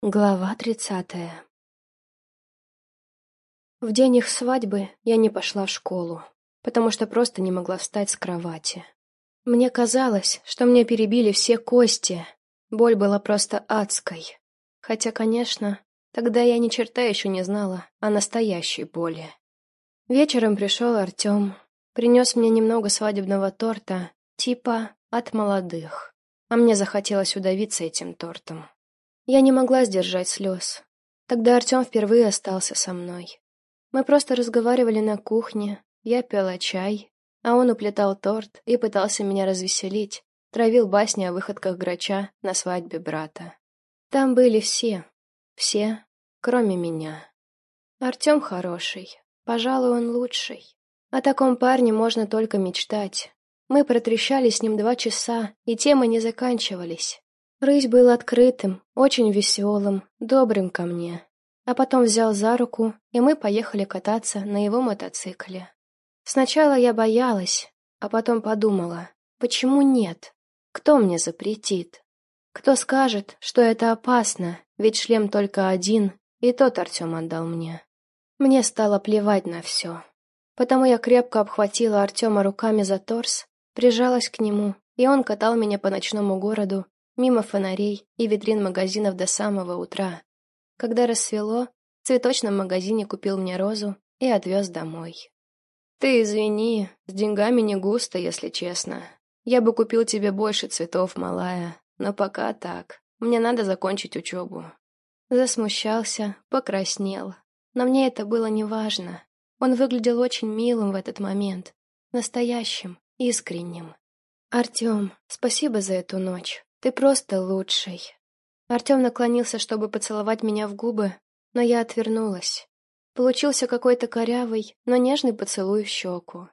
Глава тридцатая В день их свадьбы я не пошла в школу, потому что просто не могла встать с кровати. Мне казалось, что мне перебили все кости, боль была просто адской. Хотя, конечно, тогда я ни черта еще не знала о настоящей боли. Вечером пришел Артем, принес мне немного свадебного торта, типа от молодых, а мне захотелось удавиться этим тортом. Я не могла сдержать слез. Тогда Артем впервые остался со мной. Мы просто разговаривали на кухне, я пила чай, а он уплетал торт и пытался меня развеселить, травил басни о выходках грача на свадьбе брата. Там были все, все, кроме меня. Артем хороший, пожалуй, он лучший. О таком парне можно только мечтать. Мы протрещали с ним два часа, и темы не заканчивались. Рысь был открытым, очень веселым, добрым ко мне. А потом взял за руку, и мы поехали кататься на его мотоцикле. Сначала я боялась, а потом подумала, почему нет? Кто мне запретит? Кто скажет, что это опасно, ведь шлем только один, и тот Артем отдал мне. Мне стало плевать на все. Потому я крепко обхватила Артема руками за торс, прижалась к нему, и он катал меня по ночному городу, мимо фонарей и витрин магазинов до самого утра. Когда рассвело, в цветочном магазине купил мне розу и отвез домой. «Ты извини, с деньгами не густо, если честно. Я бы купил тебе больше цветов, малая, но пока так. Мне надо закончить учебу». Засмущался, покраснел. Но мне это было неважно. Он выглядел очень милым в этот момент. Настоящим, искренним. «Артем, спасибо за эту ночь. Ты просто лучший. Артем наклонился, чтобы поцеловать меня в губы, но я отвернулась. Получился какой-то корявый, но нежный поцелуй в щеку.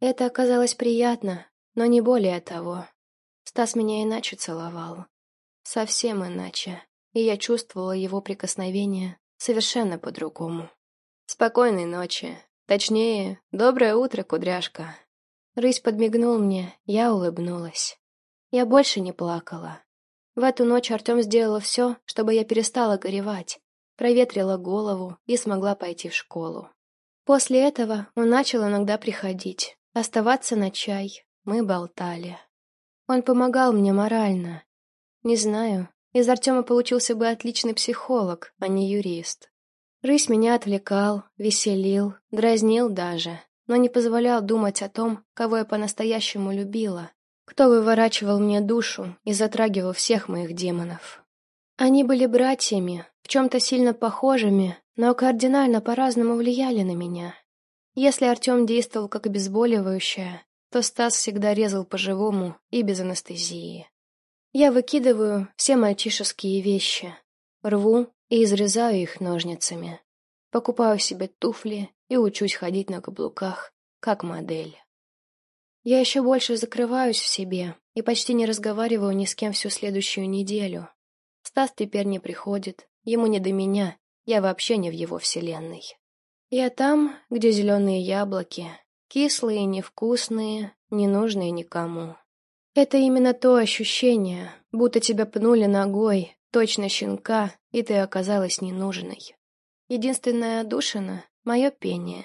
Это оказалось приятно, но не более того. Стас меня иначе целовал. Совсем иначе. И я чувствовала его прикосновение совершенно по-другому. «Спокойной ночи. Точнее, доброе утро, кудряшка». Рысь подмигнул мне, я улыбнулась. Я больше не плакала. В эту ночь Артем сделал все, чтобы я перестала горевать, проветрила голову и смогла пойти в школу. После этого он начал иногда приходить, оставаться на чай, мы болтали. Он помогал мне морально. Не знаю, из Артема получился бы отличный психолог, а не юрист. Рысь меня отвлекал, веселил, дразнил даже, но не позволял думать о том, кого я по-настоящему любила, кто выворачивал мне душу и затрагивал всех моих демонов. Они были братьями, в чем-то сильно похожими, но кардинально по-разному влияли на меня. Если Артем действовал как обезболивающее, то Стас всегда резал по-живому и без анестезии. Я выкидываю все мальчишеские вещи, рву и изрезаю их ножницами. Покупаю себе туфли и учусь ходить на каблуках, как модель. Я еще больше закрываюсь в себе и почти не разговариваю ни с кем всю следующую неделю. Стас теперь не приходит, ему не до меня, я вообще не в его вселенной. Я там, где зеленые яблоки, кислые, невкусные, ненужные никому. Это именно то ощущение, будто тебя пнули ногой, точно щенка, и ты оказалась ненужной. Единственная отдушина — мое пение.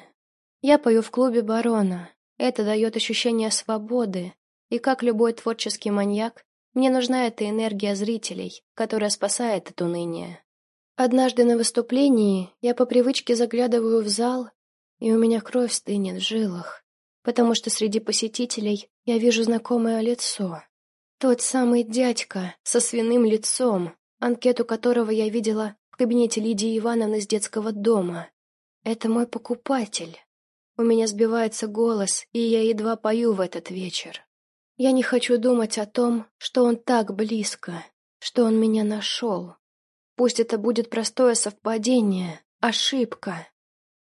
Я пою в клубе барона, это дает ощущение свободы, и как любой творческий маньяк, мне нужна эта энергия зрителей, которая спасает от уныния. Однажды на выступлении я по привычке заглядываю в зал, и у меня кровь стынет в жилах, потому что среди посетителей я вижу знакомое лицо. Тот самый дядька со свиным лицом, анкету которого я видела в кабинете Лидии Ивановны с детского дома. Это мой покупатель. У меня сбивается голос, и я едва пою в этот вечер. Я не хочу думать о том, что он так близко, что он меня нашел. Пусть это будет простое совпадение, ошибка.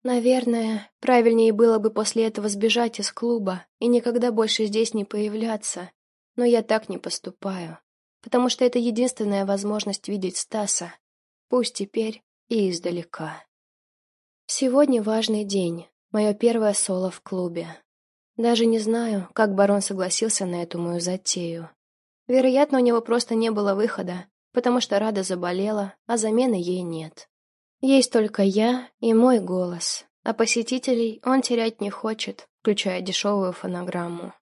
Наверное, правильнее было бы после этого сбежать из клуба и никогда больше здесь не появляться, но я так не поступаю, потому что это единственная возможность видеть Стаса, пусть теперь и издалека. Сегодня важный день. Мое первое соло в клубе. Даже не знаю, как барон согласился на эту мою затею. Вероятно, у него просто не было выхода, потому что Рада заболела, а замены ей нет. Есть только я и мой голос, а посетителей он терять не хочет, включая дешевую фонограмму.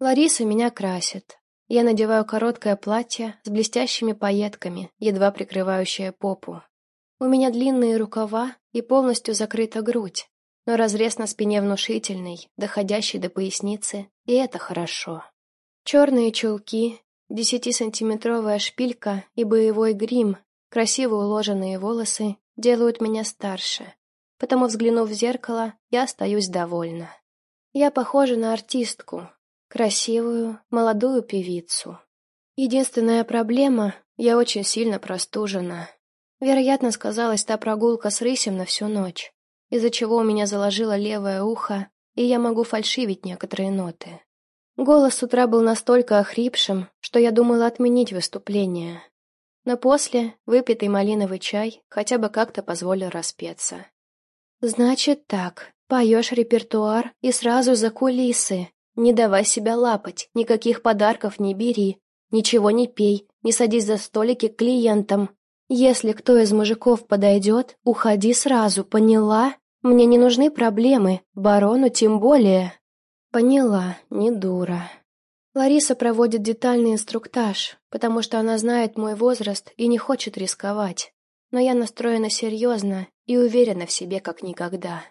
Лариса меня красит. Я надеваю короткое платье с блестящими пайетками, едва прикрывающее попу. У меня длинные рукава и полностью закрыта грудь, но разрез на спине внушительный, доходящий до поясницы, и это хорошо. Черные чулки, десятисантиметровая шпилька и боевой грим, красиво уложенные волосы делают меня старше, потому, взглянув в зеркало, я остаюсь довольна. Я похожа на артистку, красивую, молодую певицу. Единственная проблема — я очень сильно простужена. Вероятно, сказалась та прогулка с рысем на всю ночь, из-за чего у меня заложило левое ухо, и я могу фальшивить некоторые ноты. Голос с утра был настолько охрипшим, что я думала отменить выступление. Но после выпитый малиновый чай хотя бы как-то позволил распеться. «Значит так, поешь репертуар и сразу за кулисы. Не давай себя лапать, никаких подарков не бери, ничего не пей, не садись за столики к клиентам. Если кто из мужиков подойдет, уходи сразу, поняла? Мне не нужны проблемы, барону тем более». «Поняла, не дура». Лариса проводит детальный инструктаж, потому что она знает мой возраст и не хочет рисковать. Но я настроена серьезно и уверена в себе как никогда.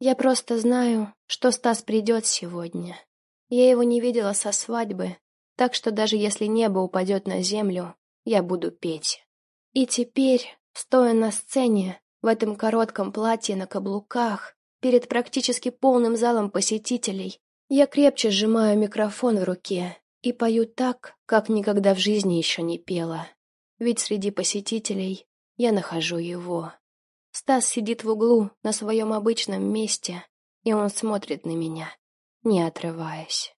Я просто знаю, что Стас придет сегодня. Я его не видела со свадьбы, так что даже если небо упадет на землю, я буду петь. И теперь, стоя на сцене, в этом коротком платье на каблуках, перед практически полным залом посетителей, я крепче сжимаю микрофон в руке и пою так, как никогда в жизни еще не пела. Ведь среди посетителей я нахожу его. Стас сидит в углу на своем обычном месте, и он смотрит на меня, не отрываясь.